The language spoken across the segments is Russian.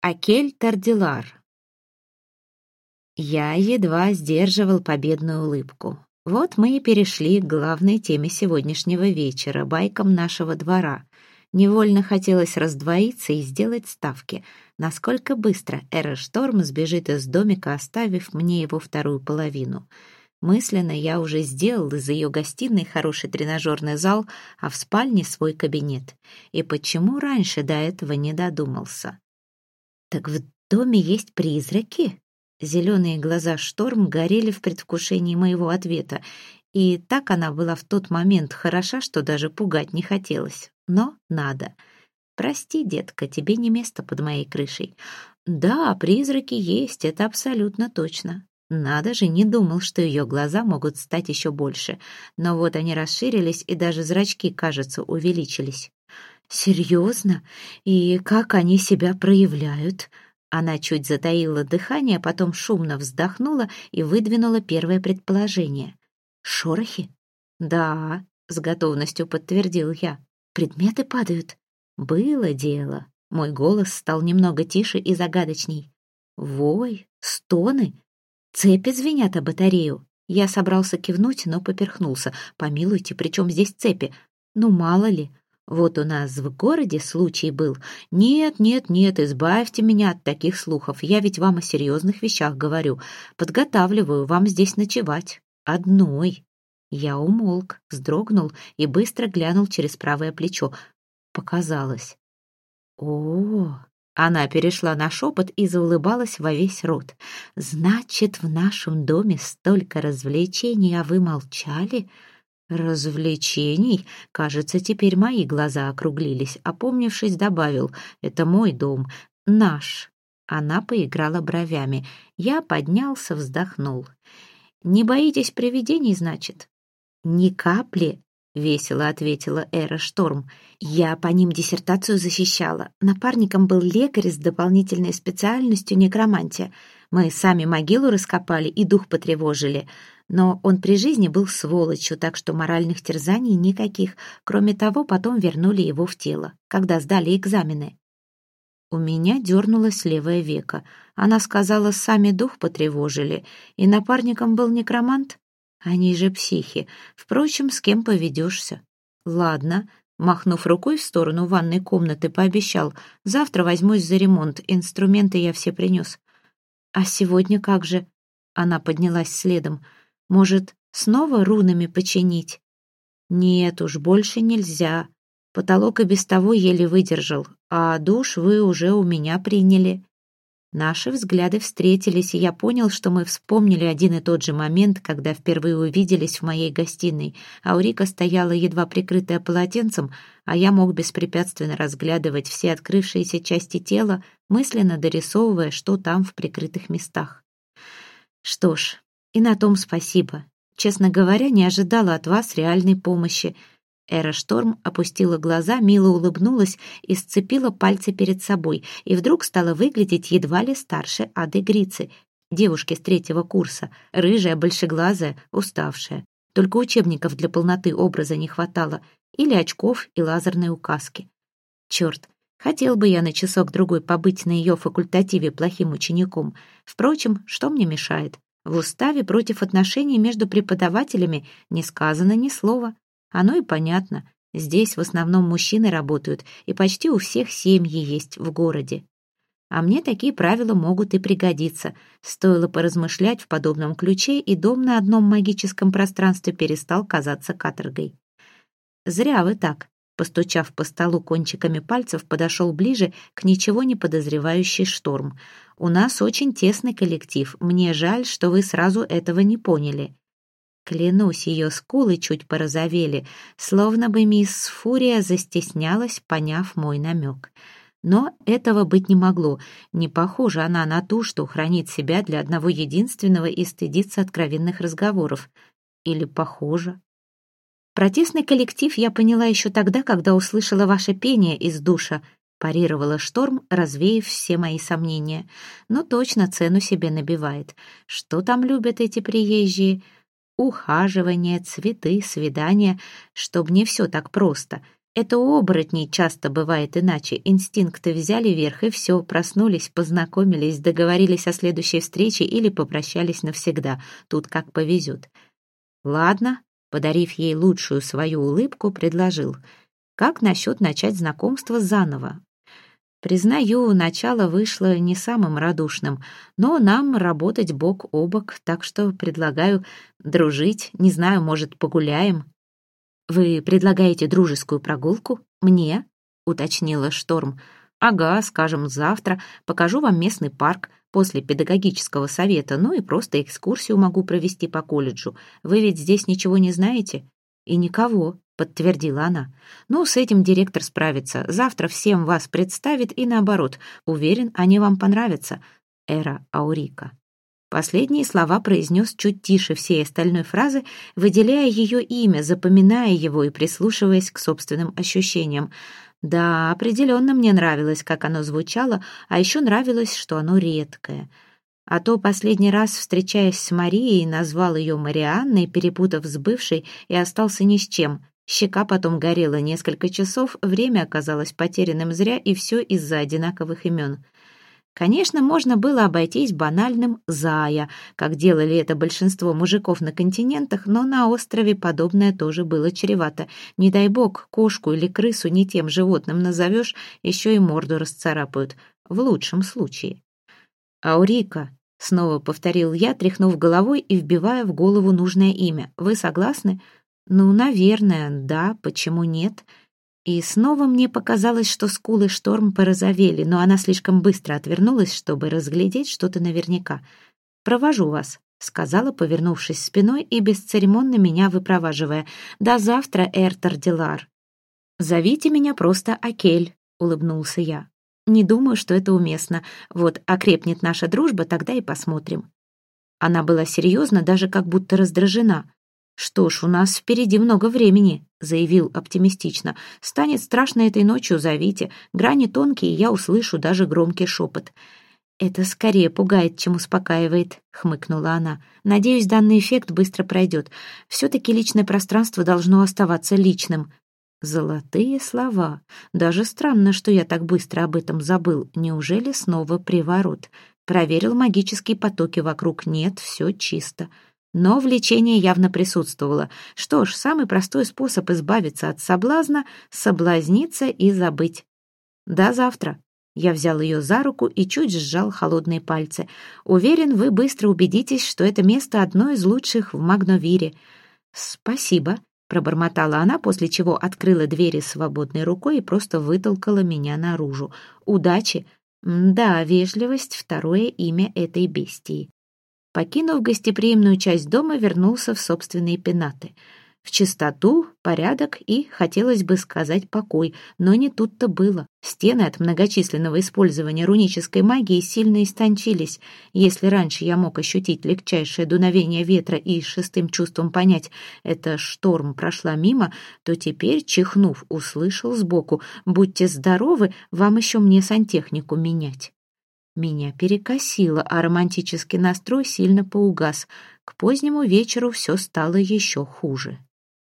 Акель Тардилар. Я едва сдерживал победную улыбку. Вот мы и перешли к главной теме сегодняшнего вечера, байкам нашего двора. Невольно хотелось раздвоиться и сделать ставки, насколько быстро Эра Шторм сбежит из домика, оставив мне его вторую половину. Мысленно я уже сделал из ее гостиной хороший тренажерный зал, а в спальне свой кабинет. И почему раньше до этого не додумался? «Так в доме есть призраки?» Зеленые глаза Шторм горели в предвкушении моего ответа, и так она была в тот момент хороша, что даже пугать не хотелось. Но надо. «Прости, детка, тебе не место под моей крышей». «Да, призраки есть, это абсолютно точно». Надо же, не думал, что ее глаза могут стать еще больше. Но вот они расширились, и даже зрачки, кажется, увеличились. «Серьезно? И как они себя проявляют?» Она чуть затаила дыхание, потом шумно вздохнула и выдвинула первое предположение. «Шорохи?» «Да», — с готовностью подтвердил я. «Предметы падают?» «Было дело». Мой голос стал немного тише и загадочней. «Вой, стоны, цепи звенят о батарею». Я собрался кивнуть, но поперхнулся. «Помилуйте, при чем здесь цепи? Ну, мало ли, вот у нас в городе случай был. Нет, нет, нет, избавьте меня от таких слухов. Я ведь вам о серьезных вещах говорю. Подготавливаю вам здесь ночевать. Одной. Я умолк, вздрогнул и быстро глянул через правое плечо. Показалось. О, она перешла на шепот и заулыбалась во весь рот. Значит, в нашем доме столько развлечений, а вы молчали? «Развлечений?» Кажется, теперь мои глаза округлились. Опомнившись, добавил, «Это мой дом, наш». Она поиграла бровями. Я поднялся, вздохнул. «Не боитесь привидений, значит?» «Ни капли», — весело ответила Эра Шторм. «Я по ним диссертацию защищала. Напарником был лекарь с дополнительной специальностью некромантия. Мы сами могилу раскопали и дух потревожили. Но он при жизни был сволочью, так что моральных терзаний никаких. Кроме того, потом вернули его в тело, когда сдали экзамены. У меня дернулось левое веко. Она сказала, сами дух потревожили, и напарником был некромант. Они же психи. Впрочем, с кем поведешься? Ладно, махнув рукой в сторону ванной комнаты, пообещал, завтра возьмусь за ремонт, инструменты я все принес. А сегодня как же? Она поднялась следом. Может, снова рунами починить? Нет уж, больше нельзя. Потолок и без того еле выдержал, а душ вы уже у меня приняли. Наши взгляды встретились, и я понял, что мы вспомнили один и тот же момент, когда впервые увиделись в моей гостиной. Аурика стояла едва прикрытая полотенцем, а я мог беспрепятственно разглядывать все открывшиеся части тела, мысленно дорисовывая, что там в прикрытых местах. Что ж, и на том спасибо. Честно говоря, не ожидала от вас реальной помощи. Эра Шторм опустила глаза, мило улыбнулась и сцепила пальцы перед собой, и вдруг стала выглядеть едва ли старше Ады Грицы, девушки с третьего курса, рыжая, большеглазая, уставшая. Только учебников для полноты образа не хватало, или очков и лазерной указки. Черт, хотел бы я на часок-другой побыть на ее факультативе плохим учеником. Впрочем, что мне мешает? В уставе против отношений между преподавателями не сказано ни слова. Оно и понятно. Здесь в основном мужчины работают, и почти у всех семьи есть в городе. А мне такие правила могут и пригодиться. Стоило поразмышлять в подобном ключе, и дом на одном магическом пространстве перестал казаться каторгой. «Зря вы так», — постучав по столу кончиками пальцев, подошел ближе к ничего не подозревающей шторм. У нас очень тесный коллектив. Мне жаль, что вы сразу этого не поняли». Клянусь, ее скулы чуть порозовели, словно бы мисс Фурия застеснялась, поняв мой намек. Но этого быть не могло. Не похожа она на ту, что хранит себя для одного единственного и стыдится откровенных разговоров. Или похожа? Протестный коллектив я поняла еще тогда, когда услышала ваше пение из душа, парировала шторм, развеяв все мои сомнения. Но точно цену себе набивает. Что там любят эти приезжие? Ухаживание, цветы, свидания. Чтоб не все так просто. Это у оборотней часто бывает иначе. Инстинкты взяли верх, и все, проснулись, познакомились, договорились о следующей встрече или попрощались навсегда. Тут как повезет. Ладно, подарив ей лучшую свою улыбку, предложил. Как насчет начать знакомство заново? Признаю, начало вышло не самым радушным, но нам работать бок о бок, так что предлагаю дружить, не знаю, может, погуляем. «Вы предлагаете дружескую прогулку? Мне?» — уточнила Шторм. «Ага, скажем, завтра покажу вам местный парк после педагогического совета, ну и просто экскурсию могу провести по колледжу. Вы ведь здесь ничего не знаете?» «И никого», — подтвердила она. «Ну, с этим директор справится. Завтра всем вас представит и наоборот. Уверен, они вам понравятся. Эра Аурика». Последние слова произнес чуть тише всей остальной фразы, выделяя ее имя, запоминая его и прислушиваясь к собственным ощущениям. Да, определенно мне нравилось, как оно звучало, а еще нравилось, что оно редкое. А то последний раз, встречаясь с Марией, назвал ее Марианной, перепутав с бывшей, и остался ни с чем. Щека потом горела несколько часов, время оказалось потерянным зря, и все из-за одинаковых имен — Конечно, можно было обойтись банальным «зая», как делали это большинство мужиков на континентах, но на острове подобное тоже было чревато. Не дай бог, кошку или крысу не тем животным назовешь, еще и морду расцарапают. В лучшем случае. «Аурика», — снова повторил я, тряхнув головой и вбивая в голову нужное имя. «Вы согласны?» «Ну, наверное, да, почему нет?» И снова мне показалось, что скулы шторм порозовели, но она слишком быстро отвернулась, чтобы разглядеть что-то наверняка. «Провожу вас», — сказала, повернувшись спиной и бесцеремонно меня выпроваживая. «До завтра, Эртер Дилар». «Зовите меня просто Акель», — улыбнулся я. «Не думаю, что это уместно. Вот окрепнет наша дружба, тогда и посмотрим». Она была серьезна, даже как будто раздражена. «Что ж, у нас впереди много времени», — заявил оптимистично. «Станет страшно этой ночью, зовите. Грани тонкие, я услышу даже громкий шепот». «Это скорее пугает, чем успокаивает», — хмыкнула она. «Надеюсь, данный эффект быстро пройдет. Все-таки личное пространство должно оставаться личным». Золотые слова. Даже странно, что я так быстро об этом забыл. Неужели снова приворот? Проверил магические потоки вокруг. Нет, все чисто. Но влечение явно присутствовало. Что ж, самый простой способ избавиться от соблазна — соблазниться и забыть. До завтра. Я взял ее за руку и чуть сжал холодные пальцы. Уверен, вы быстро убедитесь, что это место одно из лучших в Магновире. Спасибо, пробормотала она, после чего открыла двери свободной рукой и просто вытолкала меня наружу. Удачи. Да, вежливость — второе имя этой бестии. Покинув гостеприимную часть дома, вернулся в собственные пенаты. В чистоту, порядок и, хотелось бы сказать, покой, но не тут-то было. Стены от многочисленного использования рунической магии сильно истончились. Если раньше я мог ощутить легчайшее дуновение ветра и шестым чувством понять, это шторм прошла мимо, то теперь, чихнув, услышал сбоку «Будьте здоровы, вам еще мне сантехнику менять». Меня перекосило, а романтический настрой сильно поугас. К позднему вечеру все стало еще хуже.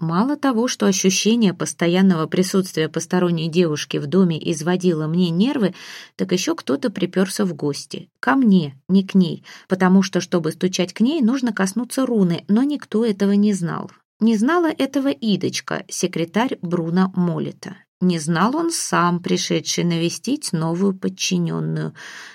Мало того, что ощущение постоянного присутствия посторонней девушки в доме изводило мне нервы, так еще кто-то приперся в гости. Ко мне, не к ней, потому что, чтобы стучать к ней, нужно коснуться руны, но никто этого не знал. Не знала этого Идочка, секретарь Бруна Молита. Не знал он сам, пришедший навестить новую подчиненную.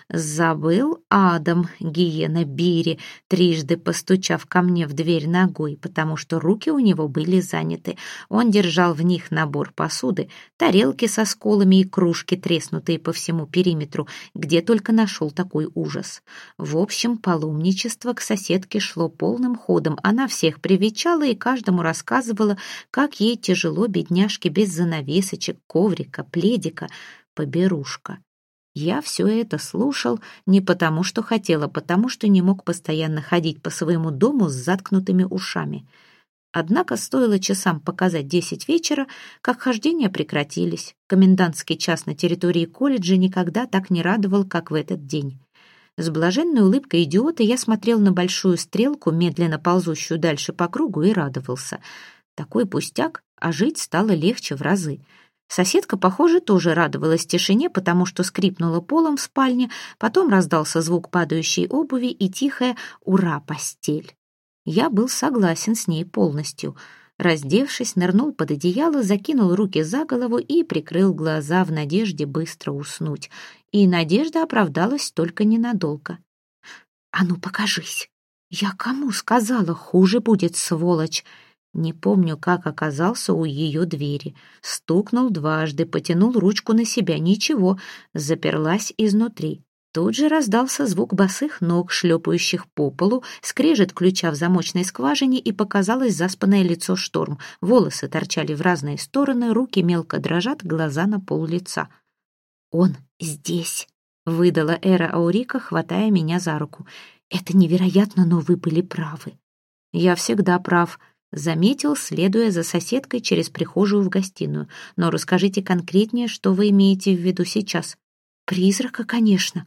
Забыл Адам, гиена Бири, трижды постучав ко мне в дверь ногой, потому что руки у него были заняты. Он держал в них набор посуды, тарелки со сколами и кружки, треснутые по всему периметру, где только нашел такой ужас. В общем, паломничество к соседке шло полным ходом. Она всех привечала и каждому рассказывала, как ей тяжело, бедняжке, без занавесочек, коврика, пледика, поберушка. Я все это слушал не потому, что хотела, а потому что не мог постоянно ходить по своему дому с заткнутыми ушами. Однако стоило часам показать десять вечера, как хождения прекратились. Комендантский час на территории колледжа никогда так не радовал, как в этот день. С блаженной улыбкой идиота я смотрел на большую стрелку, медленно ползущую дальше по кругу, и радовался. Такой пустяк, а жить стало легче в разы. Соседка, похоже, тоже радовалась тишине, потому что скрипнула полом в спальне, потом раздался звук падающей обуви и тихое «Ура, постель!». Я был согласен с ней полностью. Раздевшись, нырнул под одеяло, закинул руки за голову и прикрыл глаза в надежде быстро уснуть. И надежда оправдалась только ненадолго. «А ну, покажись!» «Я кому сказала, хуже будет, сволочь!» Не помню, как оказался у ее двери. Стукнул дважды, потянул ручку на себя. Ничего, заперлась изнутри. Тут же раздался звук босых ног, шлепающих по полу, скрежет ключа в замочной скважине и показалось заспанное лицо шторм. Волосы торчали в разные стороны, руки мелко дрожат, глаза на пол лица. «Он здесь!» — выдала Эра Аурика, хватая меня за руку. «Это невероятно, но вы были правы». «Я всегда прав», — заметил, следуя за соседкой через прихожую в гостиную. «Но расскажите конкретнее, что вы имеете в виду сейчас». «Призрака, конечно».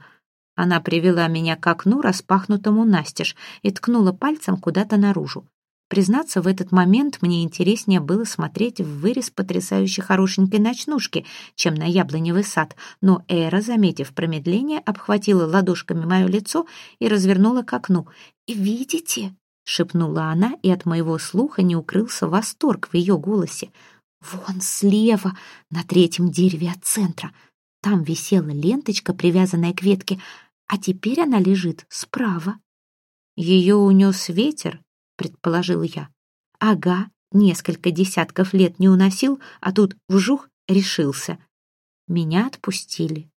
Она привела меня к окну, распахнутому настежь, и ткнула пальцем куда-то наружу. Признаться, в этот момент мне интереснее было смотреть в вырез потрясающе хорошенькой ночнушки, чем на яблоневый сад, но Эра, заметив промедление, обхватила ладошками мое лицо и развернула к окну. «Видите?» — шепнула она, и от моего слуха не укрылся восторг в ее голосе. «Вон слева, на третьем дереве от центра. Там висела ленточка, привязанная к ветке, а теперь она лежит справа». Ее унес ветер, предположил я. Ага, несколько десятков лет не уносил, а тут вжух решился. Меня отпустили.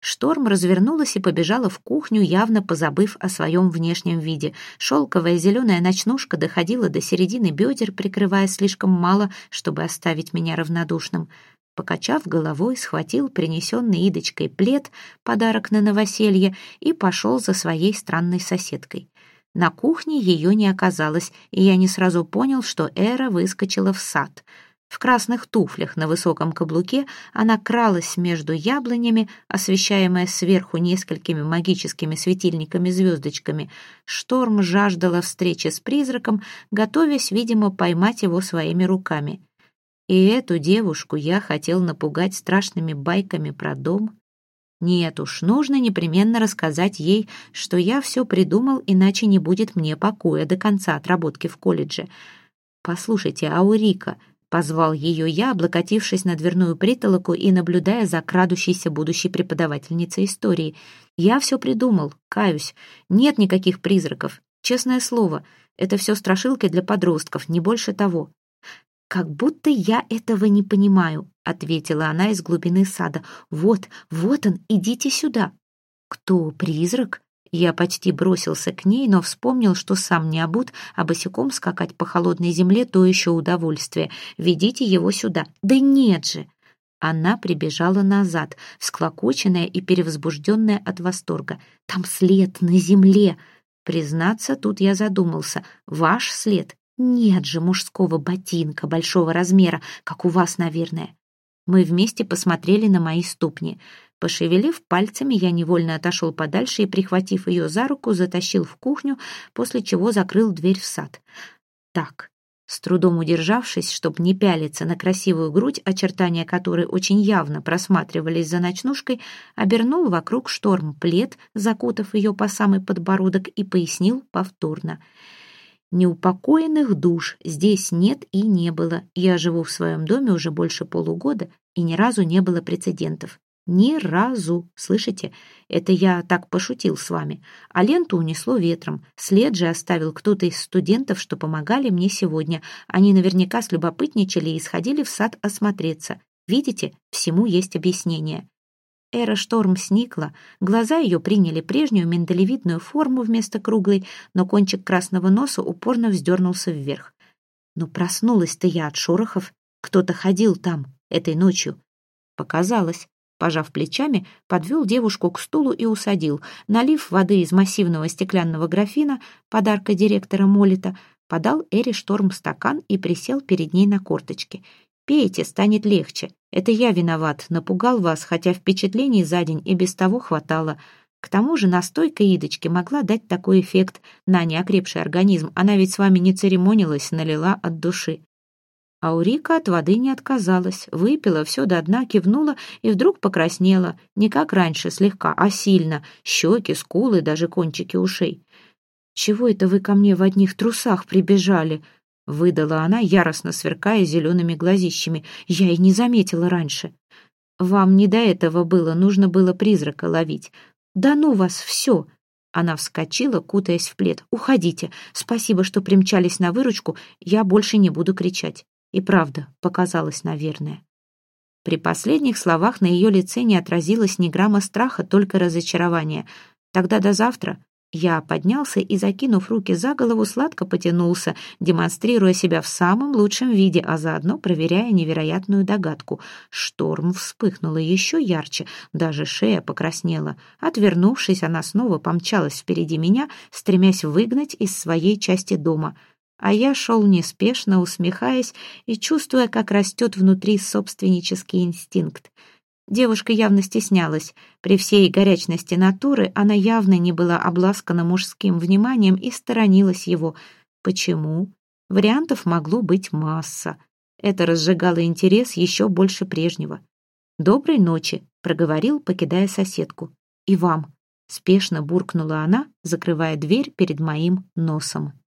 Шторм развернулась и побежала в кухню, явно позабыв о своем внешнем виде. Шелковая зеленая ночнушка доходила до середины бедер, прикрывая слишком мало, чтобы оставить меня равнодушным. Покачав головой, схватил принесенный Идочкой плед, подарок на новоселье, и пошел за своей странной соседкой. На кухне ее не оказалось, и я не сразу понял, что Эра выскочила в сад. В красных туфлях на высоком каблуке она кралась между яблонями, освещаемая сверху несколькими магическими светильниками-звездочками. Шторм жаждала встречи с призраком, готовясь, видимо, поймать его своими руками. И эту девушку я хотел напугать страшными байками про дом, нет уж, нужно непременно рассказать ей, что я все придумал, иначе не будет мне покоя до конца отработки в колледже. «Послушайте, Аурика», — позвал ее я, облокотившись на дверную притолоку и наблюдая за крадущейся будущей преподавательницей истории. «Я все придумал, каюсь. Нет никаких призраков. Честное слово, это все страшилки для подростков, не больше того. «Как будто я этого не понимаю», — ответила она из глубины сада. «Вот, вот он, идите сюда». «Кто, призрак?» Я почти бросился к ней, но вспомнил, что сам не обут, а босиком скакать по холодной земле — то еще удовольствие. «Ведите его сюда». «Да нет же!» Она прибежала назад, всклокоченная и перевозбужденная от восторга. «Там след на земле!» Признаться, тут я задумался. «Ваш след нет же мужского ботинка большого размера, как у вас, наверное. Мы вместе посмотрели на мои ступни. Пошевелив пальцами, я невольно отошел подальше и, прихватив ее за руку, затащил в кухню, после чего закрыл дверь в сад. Так, с трудом удержавшись, чтобы не пялиться на красивую грудь, очертания которой очень явно просматривались за ночнушкой, обернул вокруг шторм плед, закутав ее по самый подбородок, и пояснил повторно — Неупокоенных душ здесь нет и не было. Я живу в своем доме уже больше полугода, и ни разу не было прецедентов. Ни разу, слышите? Это я так пошутил с вами. А ленту унесло ветром. След же оставил кто-то из студентов, что помогали мне сегодня. Они наверняка слюбопытничали и сходили в сад осмотреться. Видите, всему есть объяснение. Эра Шторм сникла, глаза ее приняли прежнюю миндалевидную форму вместо круглой, но кончик красного носа упорно вздернулся вверх. Но проснулась-то я от шорохов. Кто-то ходил там этой ночью. Показалось. Пожав плечами, подвел девушку к стулу и усадил. Налив воды из массивного стеклянного графина, подарка директора Молита, подал Эре Шторм стакан и присел перед ней на корточки. «Пейте, станет легче. Это я виноват, напугал вас, хотя впечатлений за день и без того хватало. К тому же настойка Идочки могла дать такой эффект на неокрепший организм. Она ведь с вами не церемонилась, налила от души. Аурика от воды не отказалась, выпила все до дна, кивнула и вдруг покраснела, не как раньше слегка, а сильно, щеки, скулы, даже кончики ушей. «Чего это вы ко мне в одних трусах прибежали?» — выдала она, яростно сверкая зелеными глазищами. «Я и не заметила раньше». «Вам не до этого было, нужно было призрака ловить. Да ну вас, все!» Она вскочила, кутаясь в плед. «Уходите. Спасибо, что примчались на выручку. Я больше не буду кричать». И правда, показалось, наверное. При последних словах на ее лице не отразилось ни грамма страха, только разочарование. Тогда до завтра я поднялся и, закинув руки за голову, сладко потянулся, демонстрируя себя в самом лучшем виде, а заодно проверяя невероятную догадку. Шторм вспыхнула еще ярче, даже шея покраснела. Отвернувшись, она снова помчалась впереди меня, стремясь выгнать из своей части дома — а я шел неспешно, усмехаясь и чувствуя, как растет внутри собственнический инстинкт. Девушка явно стеснялась. При всей горячности натуры она явно не была обласкана мужским вниманием и сторонилась его. Почему? Вариантов могло быть масса. Это разжигало интерес еще больше прежнего. «Доброй ночи», — проговорил, покидая соседку. «И вам», — спешно буркнула она, закрывая дверь перед моим носом.